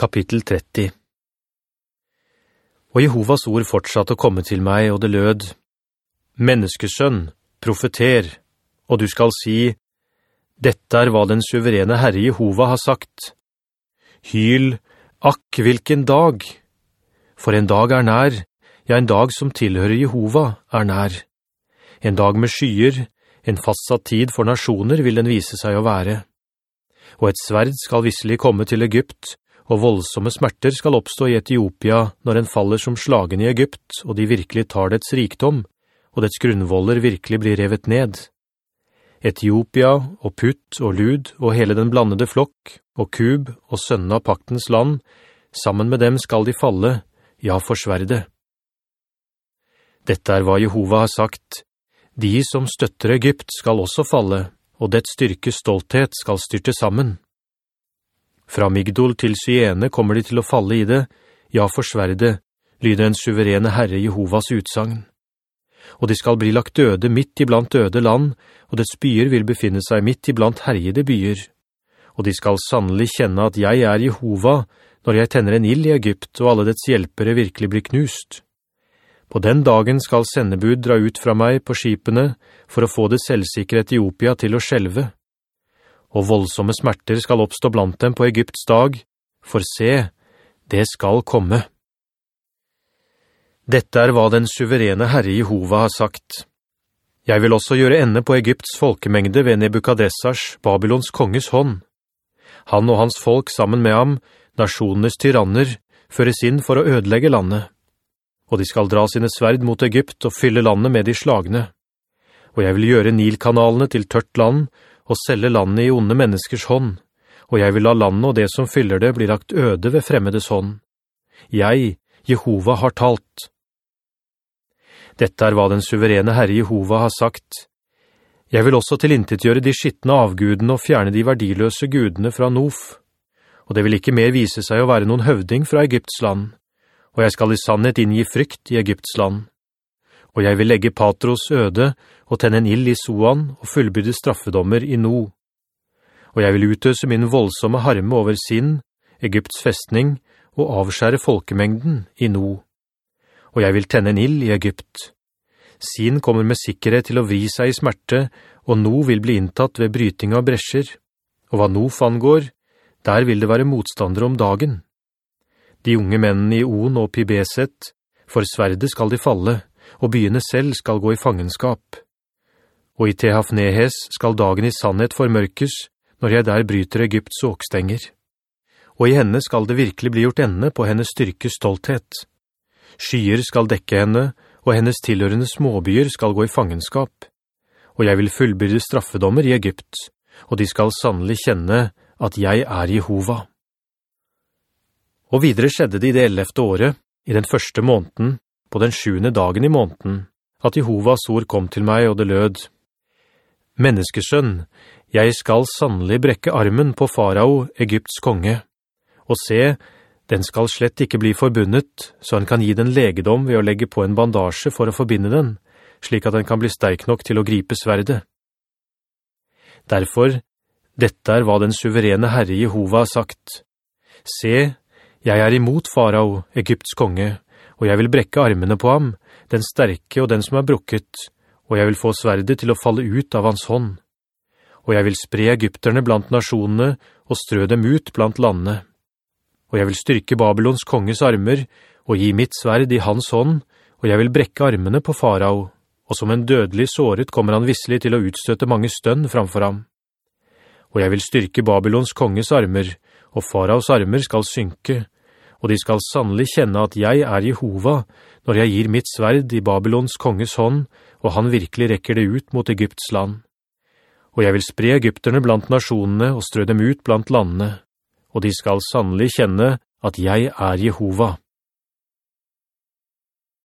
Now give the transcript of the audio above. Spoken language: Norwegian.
Kapittel 30 Og Jehovas ord fortsatte å komme til meg, og det lød, «Menneskesønn, profeter, og du skal si, «Dette er hva den suverene Herre Jehova har sagt. Hyl, akk hvilken dag! For en dag er nær, ja, en dag som tilhører Jehova er nær. En dag med skyer, en fastsatt tid for nasjoner vil den vise seg å være. Og et sverd skal visselig komme til Egypt, og voldsomme smerter skal oppstå i Etiopia når en faller som slagen i Egypt, og de virkelig tar dets rikdom, og dets grunnvoller virkelig blir revet ned. Etiopia og Putt og Lud og hele den blandede flokk, og Kub og sønne av paktens land, sammen med dem skal de falle, ja, forsverde. Dette er hva Jehova har sagt. De som støtter Egypt skal også falle, og dets styrke stolthet skal styrte sammen. Fra Migdol til Syene kommer de til å falle i det, ja, forsverre det», lyder en suverene Herre Jehovas utsagn. Og de skal bli lagt døde midt iblant døde land, og dets byer vil befinne seg midt iblant herjede byer. Og de skal sannelig kjenne at jeg er Jehova, når jeg tenner en ild i Egypt, og alle dets hjelpere virkelig blir knust. På den dagen skal sendebud dra ut fra meg på skipene, for å få det selvsikre Etiopia til å skjelve og voldsomme smerter skal oppstå blant dem på Egypts dag, for se, det skal komme. Dette er hva den suverene Herre Jehova har sagt. Jeg vil også gjøre ende på Egypts folkemengde ved Nebukadressars, Babylons konges hånd. Han og hans folk sammen med ham, nasjonenes tyranner, føres inn for å ødelegge landet. Og de skal dra sine sverd mot Egypt og fylle landet med de slagne. Og jeg vil gjøre Nilkanalene til tørt land, og selge landet i onde menneskers hånd, og jeg vil la landet og det som fyller det bli lagt øde ved fremmedes hånd. Jeg, Jehova, har talt. Dette er hva den suverene Herre Jehova har sagt. Jeg vil også tilintetgjøre de skittende avgudene og fjerne de verdiløse gudene fra Nof. Og det vil ikke mer vise seg å være noen høvding fra Egypts land, og jeg skal i sannhet inngi frykt i Egypts land og jeg vil legge Patros øde og tenne en ild i Soan og fullbyrde straffedommer i No. Og jeg vil utøse min voldsomme harme over sin, Egypts festning, og avskjære folkemengden i No. Og jeg vil tenne en ild i Egypt. Sin kommer med sikkerhet til å vri seg i smerte, og No vil bli inntatt ved bryting av bresjer. Og hva No angår, der vil det være motstandere om dagen. De unge mennene i On og Pibeset, for sverdet skal de falle, og byene selv skal gå i fangenskap. Og i Tehafnehes skal dagen i sannhet formørkes, når jeg der bryter Egypts åkstenger. Og i henne skal det virkelig bli gjort ende på hennes styrke stolthet. Skyer skal dekke henne, og hennes tilhørende småbyer skal gå i fangenskap. Og jeg vil fullbyrde straffedommer i Egypt, og de skal sannelig kjenne at jeg er Jehova. Og videre skjedde det i det ellevte året, i den første måneden, på den sjuende dagen i måneden, at Jehovas ord kom til meg, og det lød, «Menneskesønn, jeg skal sannelig brekke armen på farao, Egypts konge, og se, den skal slett ikke bli forbundet, så han kan gi den legedom ved å legge på en bandasje for å forbinde den, slik at den kan bli sterk nok til å gripe sverdet. Derfor, dette er hva den suverene Herre Jehova har sagt. Se, jeg er imot farao, Egypts konge, og jeg vil brekke armene på ham, den sterke og den som er brukket, og jeg vil få sverdet til å falle ut av hans hånd. Og jeg vil spre egypterne blant nasjonene, og strø dem ut blant landene. Og jeg vil styrke Babylons konges armer, og gi mitt sverd i hans hånd, og jeg vil brekke armene på farao, og som en dødelig såret kommer han visselig til å utstøtte mange stønn framfor ham. Og jeg vil styrke Babylons konges armer, og faraos armer skal synke, og de skal sannelig kjenne at jeg er Jehova, når jeg gir mitt sverd i Babylons konges hånd, og han virkelig rekker det ut mot Egypts land. Og jeg vil spre egypterne blant nasjonene og strø dem ut blant landene, og de skal sannelig kjenne at jeg er Jehova.